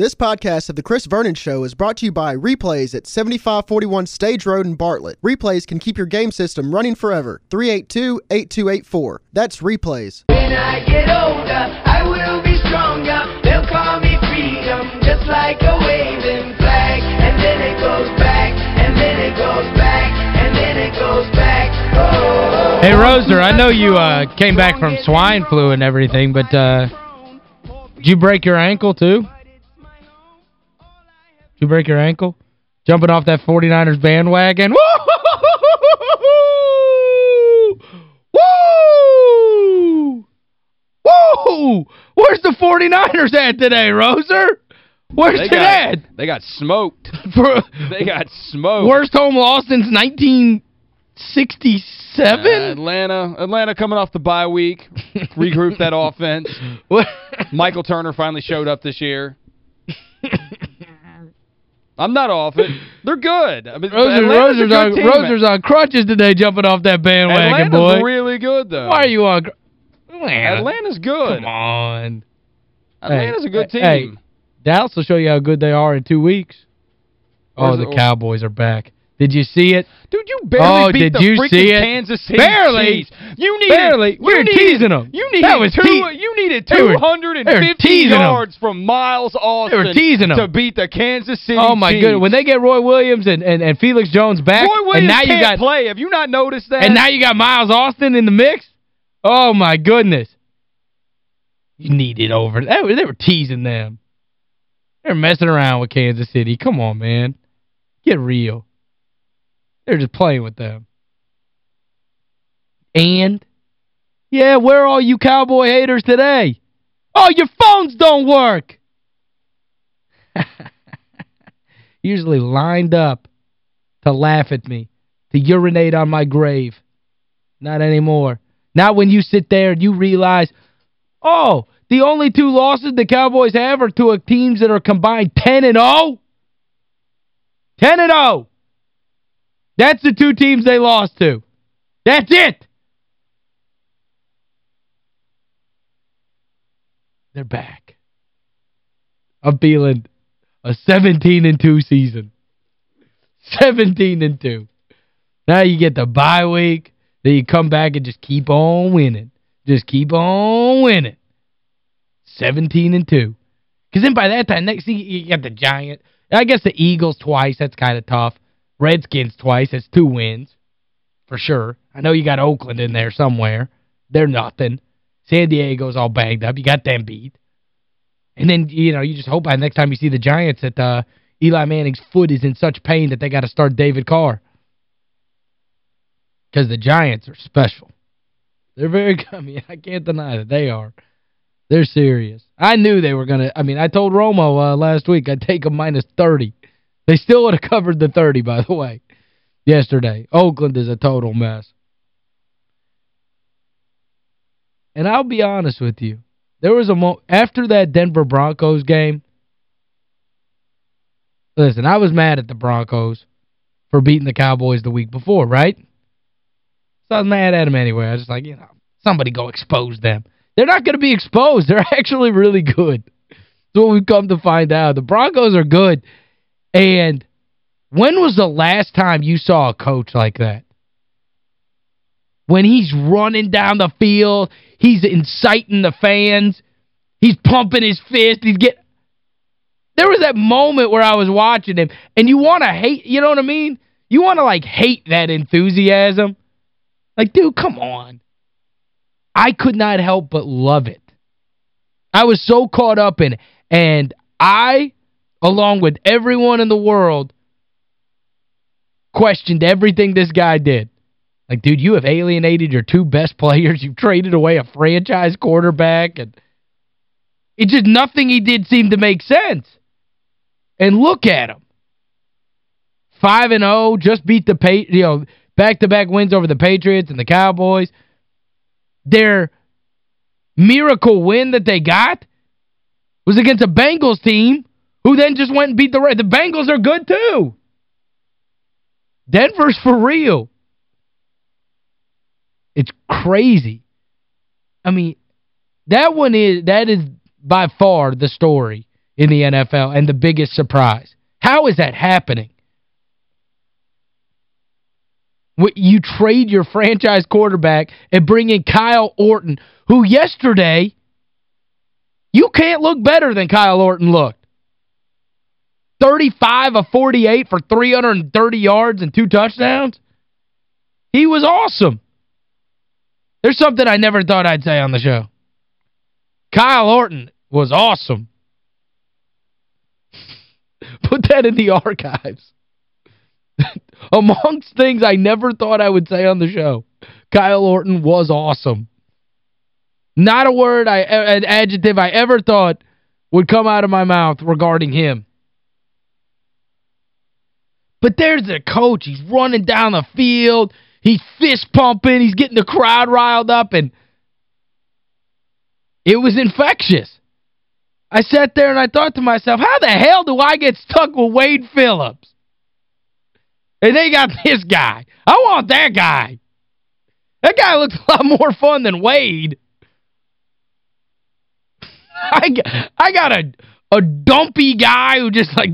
This podcast of The Chris Vernon Show is brought to you by Replays at 7541 Stage Road in Bartlett. Replays can keep your game system running forever. 382-8284. That's Replays. When I get older, I will be stronger. They'll call me freedom, just like a waving flag. And then it goes back, and then it goes back, and then it goes back. Oh. Hey, Roser, I know you uh, came back from swine flu and everything, but uh, did you break your ankle, too? You break your ankle? Jumping off that 49ers bandwagon? Woo! Woo! Woo! Where's the 49ers at today, Roser? Where's They it got, at? they got smoked. They got smoked. Worst home loss since 1967? Uh, Atlanta, Atlanta coming off the bye week, regroup that offense. Michael Turner finally showed up this year. I'm not off it. They're good. I mean, Roser, Roser's, good on, team, Roser's on crutches today jumping off that bandwagon, Atlanta's boy. really good, though. Why are you on... Atlanta. Atlanta's good. Come on. Atlanta's Hey, a good team. hey, Dallas will show you how good they are in two weeks. Oh, the it- Cowboys are back. Did you see it? Dude, you barely Oh, beat the freaking? Kansas City Barely. Chiefs. You needed, Barely. We were needed, teasing them. You needed, That was two, you needed They were- 250 they were teasing 'em. yards from Miles Austin teasing 'em. to beat the Kansas City Oh, my Chiefs. goodness. When they get Roy Williams and, and, and Felix Jones back, and now you got play. Have you not noticed that? and now you got Miles Austin in the mix? Oh, my goodness. You need it over. They were, they were teasing them. They're messing around with Kansas City. Come on, man. Get real. They're just playing with them. And, yeah, where are all you Cowboy haters today? Oh, your phones don't work. Usually lined up to laugh at me, to urinate on my grave. Not anymore. Not when you sit there and you realize, oh, the only two losses the Cowboys have are to teams that are combined 10 and 0. 10 and 0. That's the two teams they lost to. That's it. They're back. I'm feeling a 17 and 2 season. 17 and 2. Now you get the bye week. Then you come back and just keep on winning. Just keep on winning. 17 and 2. Because then by that time, next thing you got the Giant. I guess the Eagles twice. That's kind of tough. Redskins twice. That's two wins. For sure. I know you got Oakland in there somewhere. They're nothing. San Diego's all banged up. You got them beat. And then, you know, you just hope by next time you see the Giants that uh, Eli Manning's foot is in such pain that they got to start David Carr. Because the Giants are special. They're very, mean, I can't deny that they are. They're serious. I knew they were going to, I mean, I told Romo uh, last week I'd take them minus 30. They still would have covered the 30, by the way, yesterday. Oakland is a total mess. And I'll be honest with you. There was a mo after that Denver Broncos game, listen, I was mad at the Broncos for beating the Cowboys the week before, right? So I was mad at them anyway. I was just like, you know, somebody go expose them. They're not going to be exposed. They're actually really good. That's what we've come to find out. The Broncos are good. And when was the last time you saw a coach like that? When he's running down the field, he's inciting the fans, he's pumping his fist, he's get There was that moment where I was watching him, and you want to hate, you know what I mean? You want to, like, hate that enthusiasm. Like, dude, come on. I could not help but love it. I was so caught up in it. And I, along with everyone in the world, questioned everything this guy did. Like, dude, you have alienated your two best players. You've traded away a franchise quarterback. and It just, nothing he did seemed to make sense. And look at him. 5 and 0, just beat the, you know, back-to-back -back wins over the Patriots and the Cowboys. Their miracle win that they got was against a Bengals team who then just went and beat the right The Bengals are good too. Denver's for real. It's crazy. I mean, that one is that is by far the story in the NFL and the biggest surprise. How is that happening? You trade your franchise quarterback and bring in Kyle Orton, who yesterday, you can't look better than Kyle Orton looked. 35 of 48 for 330 yards and two touchdowns. He was awesome. There's something I never thought I'd say on the show. Kyle Orton was awesome. Put that in the archives. Amongst things I never thought I would say on the show, Kyle Orton was awesome. Not a word, I an adjective I ever thought would come out of my mouth regarding him. But there's the coach. He's running down the field. He's fist pumping. He's getting the crowd riled up. And it was infectious. I sat there and I thought to myself, how the hell do I get stuck with Wade Phillips? And they got this guy. I want that guy. That guy looks a lot more fun than Wade. I, I got a, a dumpy guy who just like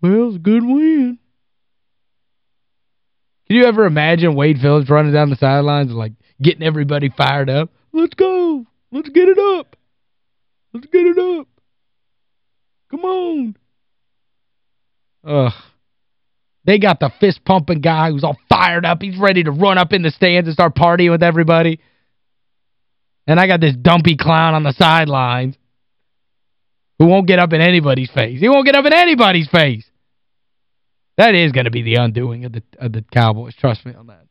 Well, it's a good win. Can you ever imagine Wade Phillips running down the sidelines like getting everybody fired up? Let's go. Let's get it up. Let's get it up. Come on. Ugh. They got the fist-pumping guy who's all fired up. He's ready to run up in the stands and start partying with everybody. And I got this dumpy clown on the sidelines who won't get up in anybody's face. He won't get up in anybody's face. That is going to be the undoing of the of the Cowboys. Trust me on that.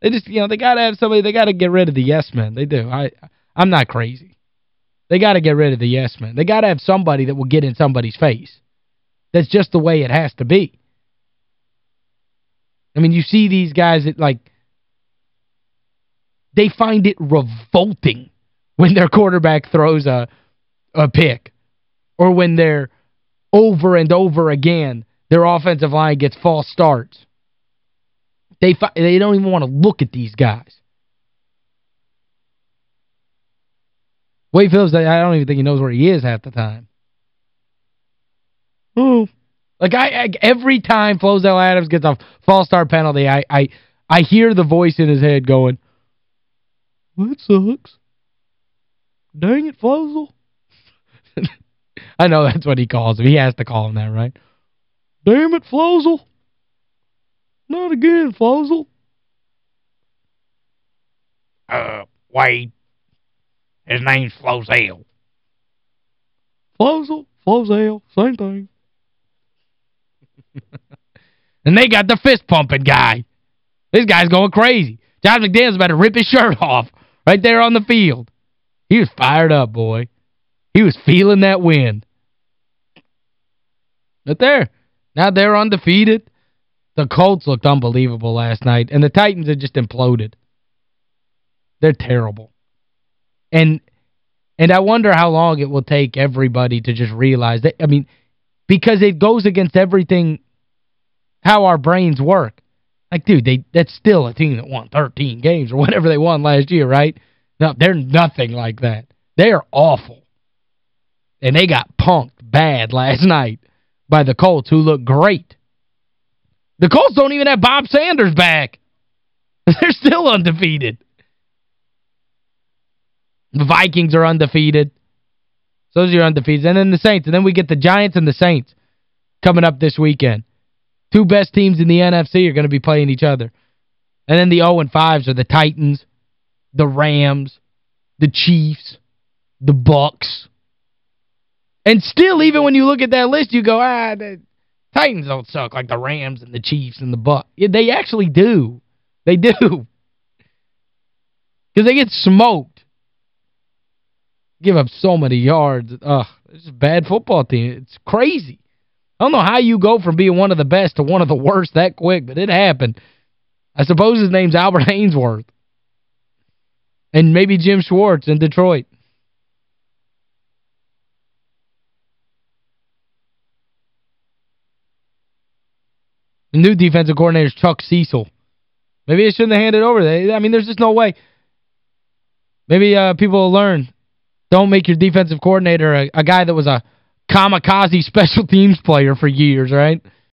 They just, you know, they got to have somebody, they got to get rid of the yes men. They do. I I'm not crazy. They got to get rid of the yes men. They got to have somebody that will get in somebody's face. That's just the way it has to be. I mean, you see these guys that, like, they find it revolting when their quarterback throws a a pick or when they're over and over again their offensive line gets false starts. They they don't even want to look at these guys. Wade Phillips, I don't even think he knows where he is half the time. Oh. Like, I, I every time Flozell Adams gets a false start penalty, I, I, I hear the voice in his head going, that sucks. Dang it, Flozell. I know that's what he calls him. He has to call him that, right? Damn it, Flozell. Not again, Flozell. Uh, Wade. His name's Flozell. Flozell, Flozell, same thing. and they got the fist-pumping guy. This guy's going crazy. Josh McDaniels about to rip his shirt off right there on the field. He was fired up, boy. He was feeling that wind. But there, now they're undefeated. The Colts looked unbelievable last night, and the Titans had just imploded. They're terrible. And and I wonder how long it will take everybody to just realize that. I mean, because it goes against everything, how our brains work. Like, dude, they that's still a team that won 13 games or whatever they won last year, right? No, they're nothing like that. They're awful. And they got punked bad last night by the Colts, who look great. The Colts don't even have Bob Sanders back. They're still undefeated. The Vikings are undefeated. So those are your undefeated. And then the Saints. And then we get the Giants and the Saints coming up this weekend. Two best teams in the NFC are going to be playing each other. And then the 0-5s are the Titans, the Rams, the Chiefs, the Bucks. And still, even when you look at that list, you go, ah, the Titans don't suck like the Rams and the Chiefs and the Bucks. Yeah, they actually do. They do. Because they get smoked. Give up so many yards. Ugh, it's a bad football team. It's crazy. I don't know how you go from being one of the best to one of the worst that quick, but it happened. I suppose his name's Albert Haynesworth. And maybe Jim Schwartz in Detroit. New defensive coordinator is Chuck Cecil. Maybe they shouldn't have handed over. I mean, there's just no way. Maybe uh, people will learn Don't make your defensive coordinator a, a guy that was a kamikaze special teams player for years, right?